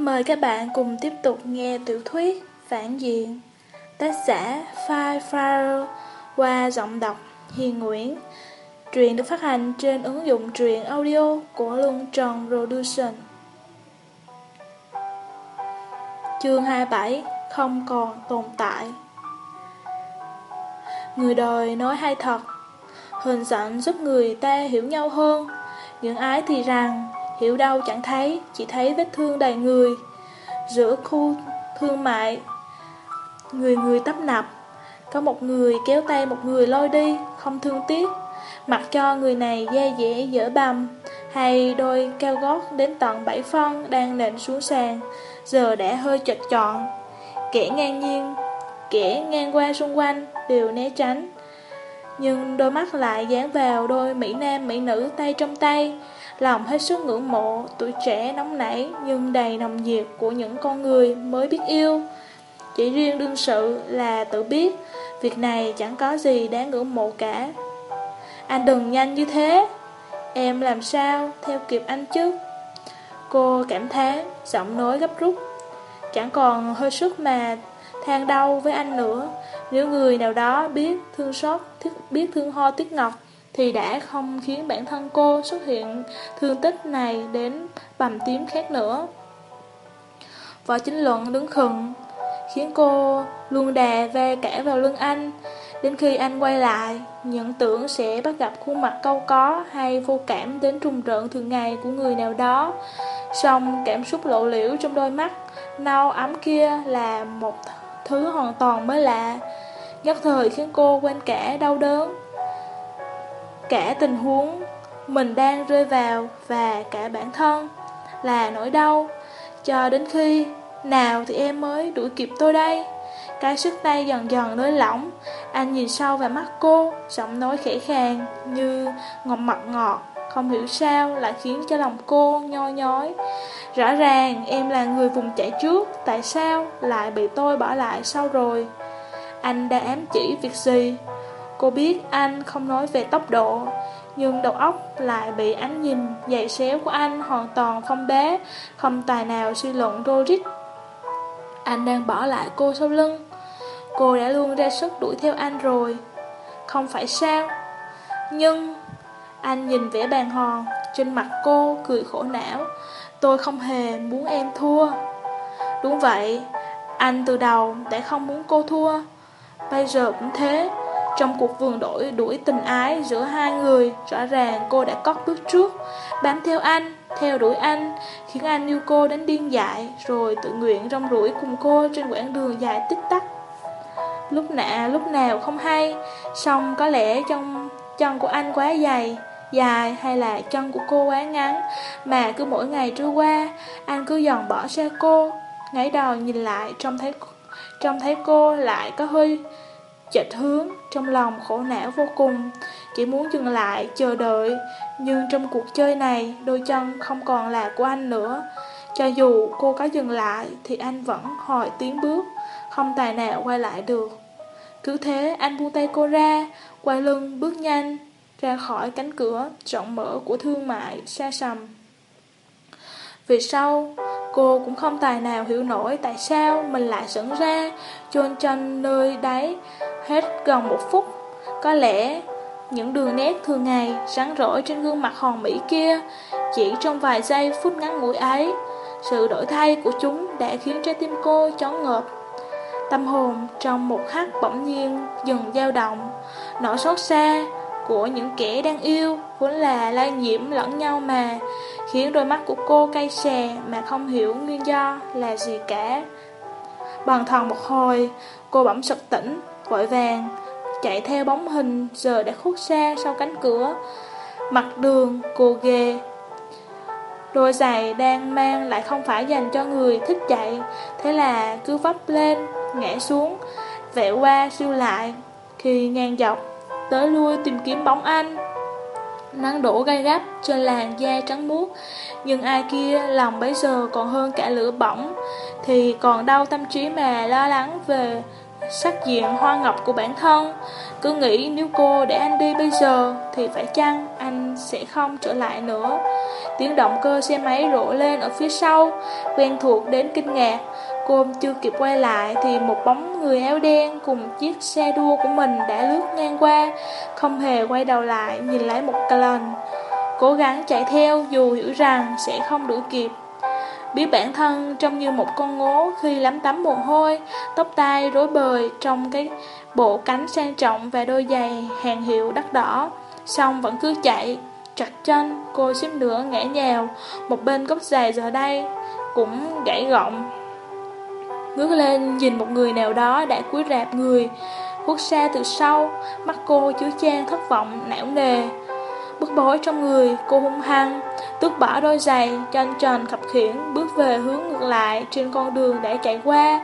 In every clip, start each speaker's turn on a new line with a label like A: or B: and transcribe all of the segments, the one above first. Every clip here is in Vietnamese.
A: Mời các bạn cùng tiếp tục nghe tiểu thuyết Phản Diện, Tác giả Fire Fire qua giọng đọc Hiền Nguyễn. Truyện được phát hành trên ứng dụng truyện audio của Luân Tròn Production. Chương 27 Không còn tồn tại. Người đời nói hay thật, Hình dẫn giúp người ta hiểu nhau hơn. Những ái thì rằng Hiểu đâu chẳng thấy, Chỉ thấy vết thương đầy người. Giữa khu thương mại, Người người tấp nập. Có một người kéo tay một người lôi đi, Không thương tiếc. Mặc cho người này da dẻ, dở bầm Hay đôi cao gót đến tận bảy phân Đang nện xuống sàn. Giờ đã hơi chật chọn. Kẻ ngang nhiên, Kẻ ngang qua xung quanh Đều né tránh. Nhưng đôi mắt lại dán vào đôi mỹ nam, mỹ nữ tay trong tay. Lòng hết sức ngưỡng mộ, tuổi trẻ nóng nảy nhưng đầy nồng nhiệt của những con người mới biết yêu. Chỉ riêng đương sự là tự biết, việc này chẳng có gì đáng ngưỡng mộ cả. Anh đừng nhanh như thế, em làm sao theo kịp anh chứ? Cô cảm thán, giọng nói gấp rút. Chẳng còn hơi sức mà than đau với anh nữa. Nếu người nào đó biết thương xót, biết thương ho tiếc ngọc, thì đã không khiến bản thân cô xuất hiện thương tích này đến bầm tím khác nữa. Võ chính luận đứng khừng, khiến cô luôn đè ve cả vào lưng anh. Đến khi anh quay lại, nhận tưởng sẽ bắt gặp khuôn mặt câu có hay vô cảm đến trùng rợn thường ngày của người nào đó. Xong cảm xúc lộ liễu trong đôi mắt, nâu ấm kia là một thứ hoàn toàn mới lạ. Nhất thời khiến cô quên cả đau đớn cả tình huống mình đang rơi vào và cả bản thân là nỗi đau. Cho đến khi nào thì em mới đuổi kịp tôi đây? Cái sức tay dần dần nới lỏng. Anh nhìn sâu vào mắt cô, giọng nói khẽ khàng như ngọt mặt ngọt. Không hiểu sao lại khiến cho lòng cô nhoi nhói. Rõ ràng em là người vùng chạy trước, tại sao lại bị tôi bỏ lại sau rồi? Anh đã ám chỉ việc gì? Cô biết anh không nói về tốc độ, nhưng đầu óc lại bị ánh nhìn dày xéo của anh hoàn toàn phong bế, không tài nào suy luận logic. Anh đang bỏ lại cô sau lưng. Cô đã luôn ra sức đuổi theo anh rồi. Không phải sao? Nhưng... Anh nhìn vẻ bàn hòn trên mặt cô cười khổ não. Tôi không hề muốn em thua. Đúng vậy, anh từ đầu đã không muốn cô thua. Bây giờ cũng thế. Trong cuộc vườn đổi đuổi tình ái giữa hai người, rõ ràng cô đã cót bước trước, bám theo anh, theo đuổi anh, khiến anh yêu cô đến điên dại, rồi tự nguyện rong rủi cùng cô trên quãng đường dài tích tắc. Lúc nạ lúc nào không hay, xong có lẽ trong chân của anh quá dày, dài hay là chân của cô quá ngắn, mà cứ mỗi ngày trôi qua, anh cứ dòn bỏ xa cô, ngáy đầu nhìn lại trông thấy trông thấy cô lại có hơi chệch hướng, trong lòng khổ não vô cùng, chỉ muốn dừng lại, chờ đợi, nhưng trong cuộc chơi này, đôi chân không còn là của anh nữa. Cho dù cô có dừng lại, thì anh vẫn hỏi tiến bước, không tài nào quay lại được. Cứ thế, anh buông tay cô ra, quay lưng, bước nhanh, ra khỏi cánh cửa rộng mở của thương mại, xa sầm. Vì sau, cô cũng không tài nào hiểu nổi tại sao mình lại sững ra, chôn chân nơi đấy hết gần một phút. Có lẽ những đường nét thường ngày sáng rỗi trên gương mặt hòn mỹ kia chỉ trong vài giây phút ngắn ngủi ấy. Sự đổi thay của chúng đã khiến trái tim cô chóng ngợp. Tâm hồn trong một khắc bỗng nhiên dừng dao động, nỗi xót xa của những kẻ đang yêu vốn là lai nhiễm lẫn nhau mà, khiến đôi mắt của cô cay xè mà không hiểu nguyên do là gì cả. Bằng thần một hồi, cô bỗng sực tỉnh, vội vàng, chạy theo bóng hình giờ đã khuất xa sau cánh cửa. Mặt đường, cô ghê. Đôi giày đang mang lại không phải dành cho người thích chạy, thế là cứ vấp lên, ngã xuống, vẹo qua siêu lại. Khi ngang dọc, tới lui tìm kiếm bóng anh. Nắng đổ gay gắt trên làn da trắng muốt, nhưng ai kia lòng bấy giờ còn hơn cả lửa bỏng, thì còn đau tâm trí mà lo lắng về sắc diện hoa ngọc của bản thân. Cứ nghĩ nếu cô để anh đi bây giờ, Thì phải chăng anh sẽ không trở lại nữa? Tiếng động cơ xe máy rộ lên ở phía sau, Quen thuộc đến kinh ngạc. Cô chưa kịp quay lại, Thì một bóng người áo đen Cùng chiếc xe đua của mình đã lướt ngang qua, Không hề quay đầu lại, Nhìn lại một lần Cố gắng chạy theo, dù hiểu rằng sẽ không đuổi kịp. Biết bản thân trông như một con ngố khi lắm tắm mồ hôi, tóc tai rối bời trong cái bộ cánh sang trọng và đôi giày hàng hiệu đắt đỏ. Xong vẫn cứ chạy, chặt chân, cô xíu nữa ngã nhào, một bên gốc giày giờ đây cũng gãy gọng. Ngước lên nhìn một người nào đó đã cúi rạp người, khuất xa từ sau, mắt cô chứa chan thất vọng, não nề. Bức bối trong người, cô hung hăng, tước bỏ đôi giày, chân trần khập khiển, bước về hướng ngược lại trên con đường để chạy qua.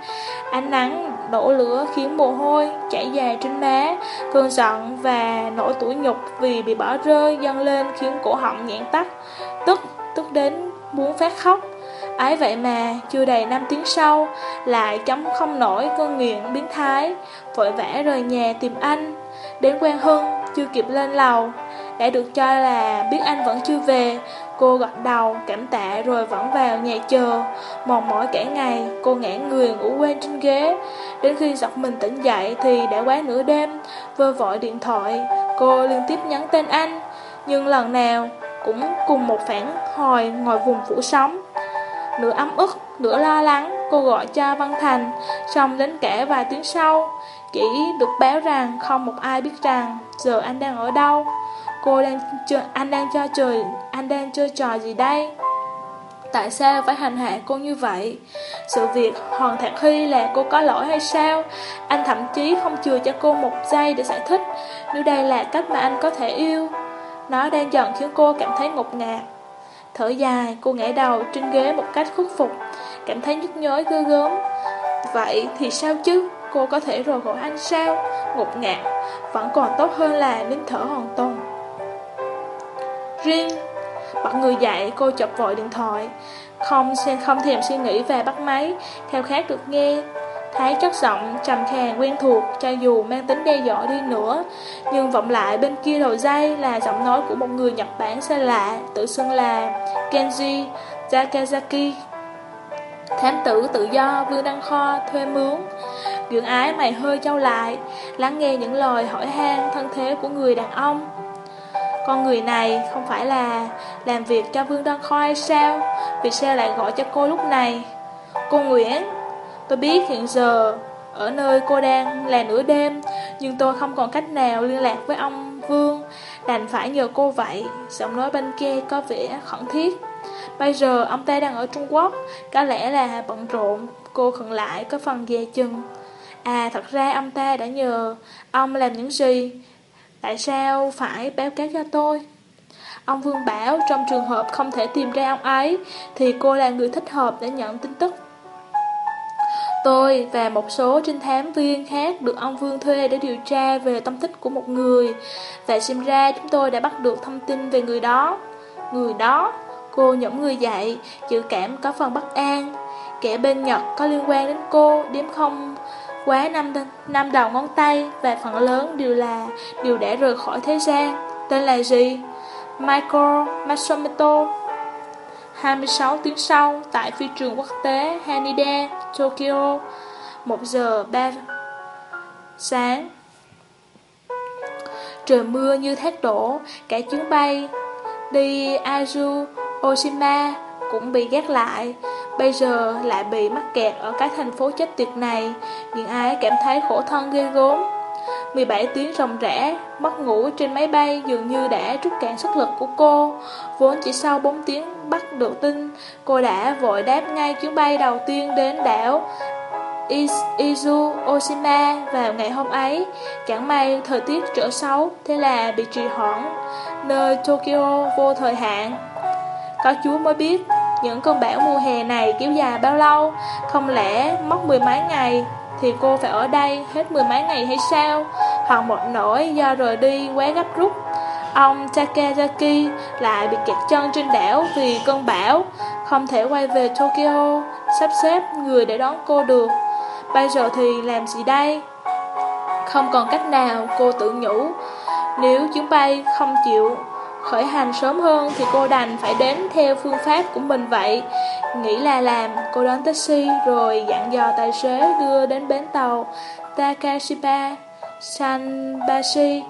A: Ánh nắng đổ lửa khiến mồ hôi chảy dài trên má, cơn giận và nỗi tủi nhục vì bị bỏ rơi dâng lên khiến cổ họng nghẹn tắt, tức, tức đến muốn phát khóc. Ấy vậy mà, chưa đầy 5 tiếng sau, lại chống không nổi cơn nghiện biến thái, vội vã rời nhà tìm anh. Đến quen Hưng, chưa kịp lên lầu, đã được cho là biết anh vẫn chưa về Cô gật đầu, cảm tạ rồi vẫn vào nhà chờ. Mòn mỏi cả ngày, cô ngã người ngủ quên trên ghế. Đến khi giật mình tỉnh dậy thì đã quá nửa đêm Vơ vội điện thoại, cô liên tiếp nhắn tên anh Nhưng lần nào cũng cùng một phản hồi ngồi vùng phủ sóng. Nửa ấm ức, nửa lo lắng, cô gọi cho Văn Thành Xong đến cả vài tiếng sau Chỉ được báo rằng không một ai biết rằng giờ anh đang ở đâu. Cô đang chơi, anh đang cho trời, anh đang chơi trò gì đây? Tại sao phải hành hạ cô như vậy? Sự việc Hoàng Thạc Hy là cô có lỗi hay sao? Anh thậm chí không chừa cho cô một giây để giải thích Nếu đây là cách mà anh có thể yêu Nó đang dần khiến cô cảm thấy ngột ngạt Thở dài, cô ngã đầu trên ghế một cách khuất phục Cảm thấy nhức nhối gơ gớm Vậy thì sao chứ? Cô có thể rời khỏi anh sao? Ngột ngạt Vẫn còn tốt hơn là nín thở hoàn toàn riêng. Bật người dậy cô chụp vội điện thoại. Không không thèm suy nghĩ về bắt máy, Theo khát được nghe. Thấy chất giọng trầm khàn quen thuộc Cho dù mang tính đe dọa đi nữa, Nhưng vọng lại bên kia đầu dây Là giọng nói của một người Nhật Bản xa lạ, Tự xưng là Kenji Takazaki. Thám tử tự do Vương Đăng Kho thuê mướn. Dưỡng ái mày hơi trao lại, Lắng nghe những lời hỏi han thân thế của người đàn ông con người này không phải là làm việc cho Vương Đăng Kho hay sao? Vì sao lại gọi cho cô lúc này? Cô Nguyễn, tôi biết hiện giờ ở nơi cô đang là nửa đêm, nhưng tôi không còn cách nào liên lạc với ông Vương, đành phải nhờ cô vậy. Giọng nói bên kia có vẻ khẩn thiết. Bây giờ ông ta đang ở Trung Quốc, có lẽ là bận rộn, cô khẩn lại có phần dè chừng. À, thật ra ông ta đã nhờ ông làm những gì? Tại sao phải báo cáo cho tôi? Ông Vương bảo trong trường hợp không thể tìm ra ông ấy thì cô là người thích hợp để nhận tin tức. Tôi và một số trinh thám viên khác được ông Vương thuê để điều tra về tâm tích của một người và xem ra chúng tôi đã bắt được thông tin về người đó. Người đó, cô nhổm người dậy, dự cảm có phần bất an. Kẻ bên Nhật có liên quan đến cô, đếm không quá năm, năm đầu ngón tay và phần lớn đều là đều đã rời khỏi thế gian. Tên là gì? Michael Matsumoto. 26 tiếng sau, tại phi trường quốc tế Haneda, Tokyo, 1 giờ 3 sáng. Trời mưa như thác đổ, cả chuyến bay đi Azu, Oshima cũng bị gác lại. Bây giờ lại bị mắc kẹt ở cái thành phố chết tiệt này. Những ai cảm thấy khổ thân ghê gốm 17 tiếng ròng rã, mất ngủ trên máy bay dường như đã trút cạn sức lực của cô. Vốn chỉ sau 4 tiếng bắt được tin Cô đã vội đáp ngay chuyến bay đầu tiên đến đảo Izu Oshima vào ngày hôm ấy. Chẳng may thời tiết trở xấu Thế là bị trì hoãn. Nơi Tokyo vô thời hạn. Có chúa mới biết những cơn bão mùa hè này kéo dài bao lâu? Không lẽ mất mười mấy ngày Thì cô phải ở đây hết mười mấy ngày hay sao? Hoặc một nỗi do rời đi quá gấp rút. Ông Takazaki lại bị kẹt chân trên đảo vì cơn bão. Không thể quay về Tokyo Sắp xếp người để đón cô được. Bây giờ thì làm gì đây? Không còn cách nào, cô tự nhủ. Nếu chuyến bay không chịu khởi hành sớm hơn thì cô đành phải đến theo phương pháp của mình vậy. Nghĩ là làm, cô đón taxi rồi dặn dò tài xế đưa đến bến tàu Takashiba Sanbashi.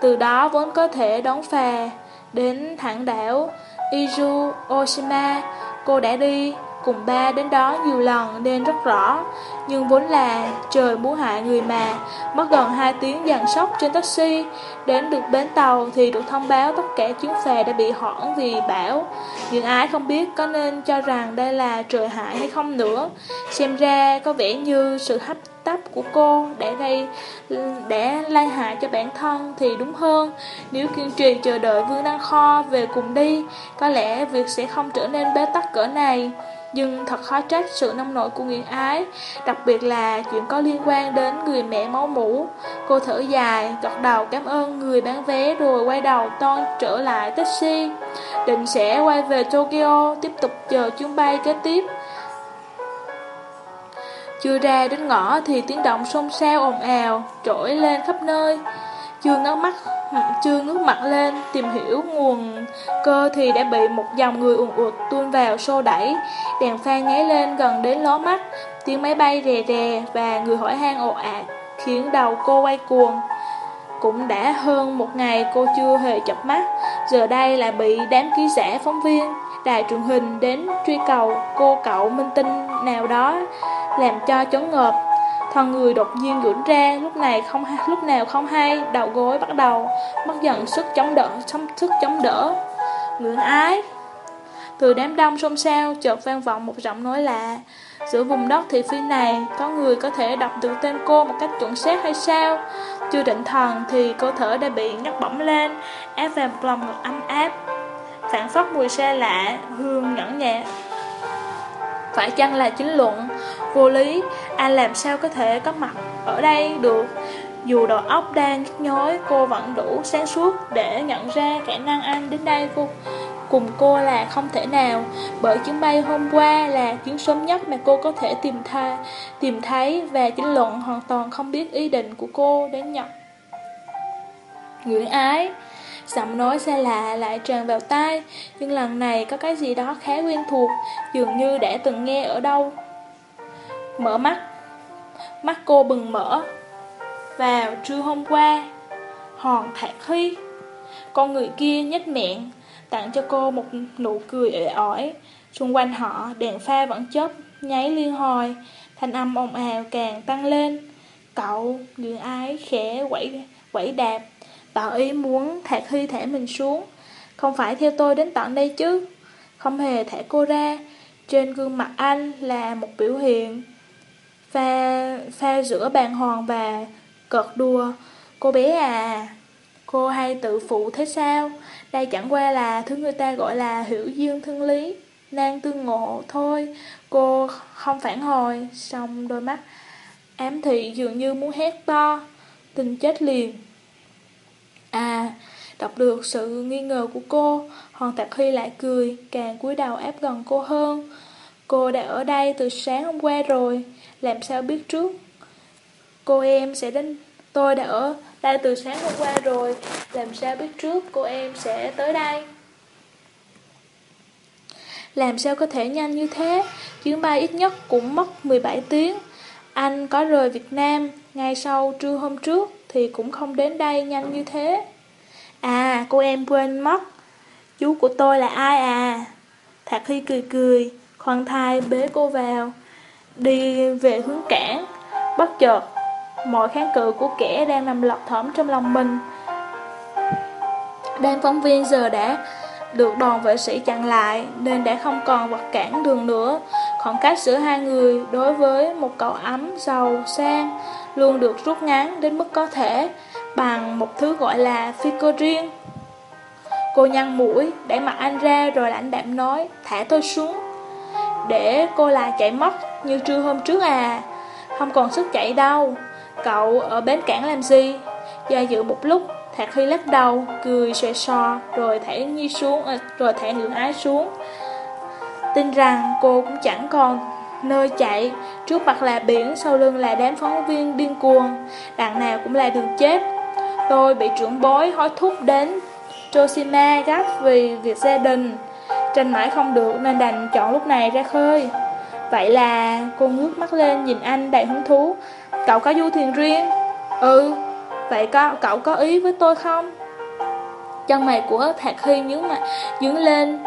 A: Từ đó vốn có thể đón phà đến thẳng đảo Izu Oshima. Cô đã đi cùng ba đến đó nhiều lần nên rất rõ. Nhưng vốn là trời muốn hại người mà, Mất gần 2 tiếng dàn sóc trên taxi. Đến được bến tàu thì được thông báo tất cả chuyến phà đã bị hỏng vì bão. Nhưng ai không biết có nên cho rằng đây là trời hại hay không nữa. Xem ra có vẻ như sự hấp tấp của cô để gây để lai hại cho bản thân thì đúng hơn. Nếu kiên trì chờ đợi Vương Đăng Kho về cùng đi, Có lẽ việc sẽ không trở nên bế tắc cỡ này nhưng thật khó trách sự nông nổi của Nguyễn Ái, đặc biệt là chuyện có liên quan đến người mẹ máu mũ. Cô thở dài, gật đầu cảm ơn người bán vé rồi quay đầu toan trở lại taxi. Định sẽ quay về Tokyo, tiếp tục chờ chuyến bay kế tiếp. Chưa ra đến ngõ thì tiếng động xôn xao ồn ào, trỗi lên khắp nơi. Chưa ngó mắt chưa ngước mặt lên tìm hiểu nguồn cơ thì đã bị một dòng người ùn ụt tuôn vào xô đẩy. Đèn pha nháy lên gần đến ló mắt, tiếng máy bay rè rè và người hỏi han ồ ạt khiến đầu cô quay cuồng. Cũng đã hơn một ngày cô chưa hề chập mắt, giờ đây lại bị đám ký giả phóng viên, đài truyền hình đến truy cầu cô cậu minh tinh nào đó làm cho chấn ngợp. Thân người đột nhiên rũn ra, lúc này không lúc nào không hay, đầu gối bắt đầu mất dần sức chống đỡ, sức chống đỡ. Ngưỡng ái. Từ đám đông xôn xao chợt vang vọng một giọng nói lạ. Giữa vùng đất thị phi này, có người có thể đọc được tên cô một cách chuẩn xác hay sao? Chưa định thần thì cơ thể đã bị nhấc bỏng lên, ép vào một lòng ngực ấm áp. Phản phất mùi xe lạ, hương nhẫn nhẹ. Phải chăng là chính luận? Vô lý Anh làm sao có thể có mặt ở đây được? Dù đầu óc đang nhức nhối Cô vẫn đủ sáng suốt Để nhận ra khả năng anh đến đây cô cùng cô là không thể nào. Bởi chuyến bay hôm qua là chuyến sớm nhất mà cô có thể tìm, tha, tìm thấy Và chính luận hoàn toàn không biết ý định của cô đến nhận Nguyễn ái Giọng nói xa lạ lại tràn vào tai Nhưng lần này có cái gì đó khá quen thuộc Dường như đã từng nghe ở đâu. Mở mắt. Mắt cô bừng mở. Vào trưa hôm qua Hòn thạc hy Con người kia nhếch miệng Tặng cho cô một nụ cười ế ỏi. Xung quanh họ đèn pha vẫn chớp Nháy liên hồi Thanh âm ồn ào càng tăng lên. Cậu, người ái khẽ quẩy, quẩy đạp. Tỏ ý muốn Thạc thi thể mình xuống. Không phải theo tôi đến tận đây chứ. Không hề thả cô ra. Trên gương mặt anh là một biểu hiện Pha, pha giữa bàn hoàng và cợt đùa. Cô bé à Cô hay tự phụ thế sao? Đây chẳng qua là thứ người ta gọi là hiểu duyên thương lý. Nan tương ngộ thôi. Cô không phản hồi. Xong đôi mắt Ám thị dường như muốn hét to. Tình chết liền. À, đọc được sự nghi ngờ của cô, Hoàng Tạc Huy lại cười, càng cúi đầu áp gần cô hơn. Cô đã ở đây từ sáng hôm qua rồi, làm sao biết trước? Cô em sẽ đến... Tôi đã ở đây từ sáng hôm qua rồi, làm sao biết trước cô em sẽ tới đây? Làm sao có thể nhanh như thế? Chuyến bay ít nhất cũng mất 17 tiếng. Anh có rời Việt Nam ngay sau trưa hôm trước thì cũng không đến đây nhanh như thế. À, cô em quên mất. Chú của tôi là ai à? Thạc Hy cười cười, khoan thai bế cô vào, đi về hướng cảng. Bất chợt, mọi kháng cự của kẻ đang nằm lọt thỏm trong lòng mình. Đàn phóng viên giờ đã được đoàn vệ sĩ chặn lại nên đã không còn vật cản đường nữa. Khoảng cách giữa hai người đối với một cậu ấm giàu sang luôn được rút ngắn đến mức có thể bằng một thứ gọi là phi cơ riêng. Cô nhăn mũi, để mặt anh ra rồi lãnh đạm nói, thả tôi xuống. Để cô lại chạy mất như trưa hôm trước à, không còn sức chạy đâu. Cậu ở bến cảng làm gì? Do dự một lúc, Thạc Huy lắc đầu, cười xòe xò, rồi thả Nhi xuống, à, rồi thả Ngưỡng Ái xuống. Tin rằng cô cũng chẳng còn nơi chạy, trước mặt là biển, sau lưng là đám phóng viên điên cuồng, đằng nào cũng là đường chết. Tôi bị trưởng bối hối thúc đến Toshima gấp vì việc gia đình, tranh mãi không được nên đành chọn lúc này ra khơi. Vậy là cô ngước mắt lên nhìn anh đầy hứng thú, cậu có du thuyền riêng? Ừ, vậy có, cậu có ý với tôi không? Chân mày của Thạc Hy nhướng, mặt, nhướng lên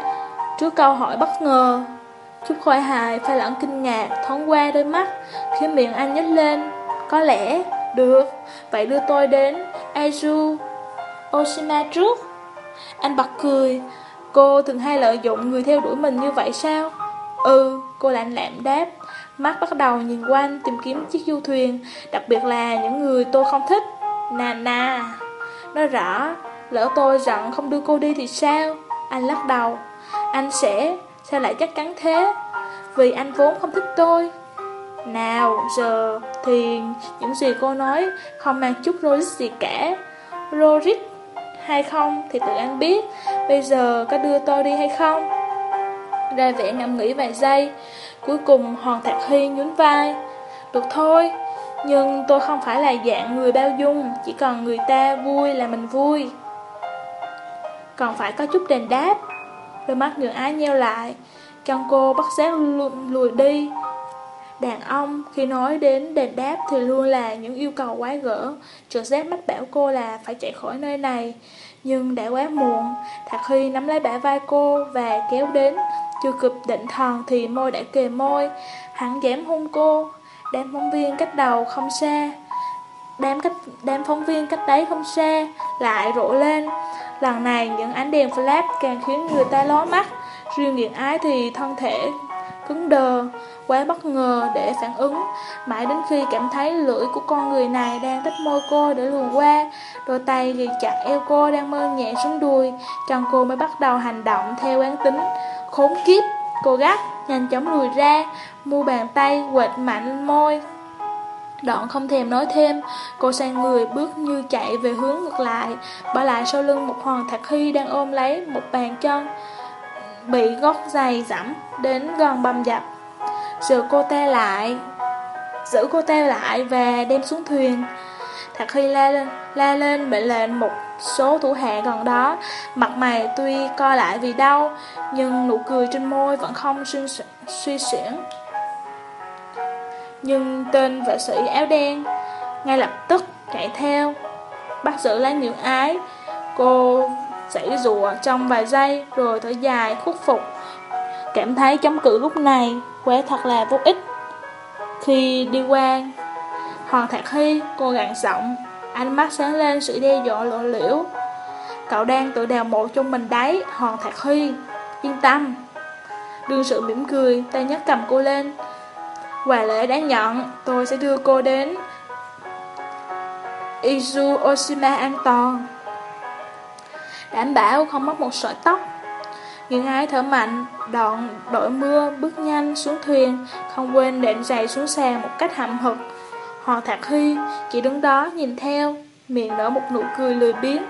A: trước câu hỏi bất ngờ. Chút khôi hài pha lẫn kinh ngạc thoáng qua đôi mắt Khiến miệng anh nhếch lên. Có lẽ, được. Vậy đưa tôi đến Aiju Oshima trước. Anh bật cười. Cô thường hay lợi dụng người theo đuổi mình như vậy sao? Ừ, cô lạnh lạm đáp. Mắt bắt đầu nhìn quanh tìm kiếm chiếc du thuyền Đặc biệt là những người tôi không thích. Nà nà. Nói rõ Lỡ tôi giận không đưa cô đi thì sao? Anh lắc đầu. Anh sẽ Sao lại chắc chắn thế? Vì anh vốn không thích tôi. Nào, giờ thì những gì cô nói Không mang chút logic gì cả. Logic hay không thì tự anh biết. Bây giờ có đưa tôi đi hay không? Ra vẻ ngẫm nghĩ vài giây, Cuối cùng Hoàng Thạc Hy nhún vai. Được thôi, Nhưng tôi không phải là dạng người bao dung, Chỉ cần người ta vui là mình vui. Còn phải có chút đền đáp. Đôi mắt người ái nheo lại. Chân cô bắt giác lùi đi. Đàn ông khi nói đến đền đáp thì luôn là những yêu cầu quái gỡ Trực giác mách bảo cô là phải chạy khỏi nơi này. Nhưng đã quá muộn Thạc khi nắm lấy bả vai cô và kéo đến Chưa kịp định thần thì môi đã kề môi. Hắn dám hôn cô Đám phóng viên cách đầu không xa. Đám, cách, đám phóng viên cách đấy không xa Lại rộ lên. Lần này, những ánh đèn flash càng khiến người ta ló mắt. Riêng nghiện ái thì thân thể cứng đờ, Quá bất ngờ để phản ứng. Mãi đến khi cảm thấy lưỡi của con người này đang tách môi cô để luồn qua, Đôi tay ghi chặt eo cô đang mơ nhẹ xuống đùi. Chân cô mới bắt đầu hành động theo quán tính. Khốn kiếp, Cô gắt, nhanh chóng lùi ra mua bàn tay quệt mạnh môi. Đoạn không thèm nói thêm, cô sang người bước như chạy về hướng ngược lại, bỏ lại sau lưng một hoàng thạc hy đang ôm lấy một bàn chân, bị gót giày dẫm đến gần bầm dập. Giữ cô ta lại, giữ cô ta lại và đem xuống thuyền. Thạc Hy la lên, la lên mệnh lệnh một số thủ hạ gần đó, mặt mày tuy co lại vì đau, nhưng nụ cười trên môi vẫn không suy xuyển. Nhưng tên vệ sĩ áo đen ngay lập tức chạy theo, bắt giữ lấy những ái. Cô giãy rùa trong vài giây rồi thở dài khuất phục. Cảm thấy chống cự lúc này quá thật là vô ích. Khi đi qua Hoàng Thạc Hy, cô gặn giọng, ánh mắt sáng lên sự đe dọa lộ liễu. Cậu đang tự đào mộ trong mình đấy, Hoàng Thạc Hy, yên tâm. Đương sự mỉm cười, tay nhấc cầm cô lên, Quà lễ đã nhận, tôi sẽ đưa cô đến Izu Oshima an toàn. Đảm bảo không mất một sợi tóc. Nhưng ái thở mạnh, đoạn đội mưa bước nhanh xuống thuyền, không quên đệm giày xuống sàn một cách hậm hực. Hoàng Thạc Hy chỉ đứng đó nhìn theo, miệng nở một nụ cười lười biếng.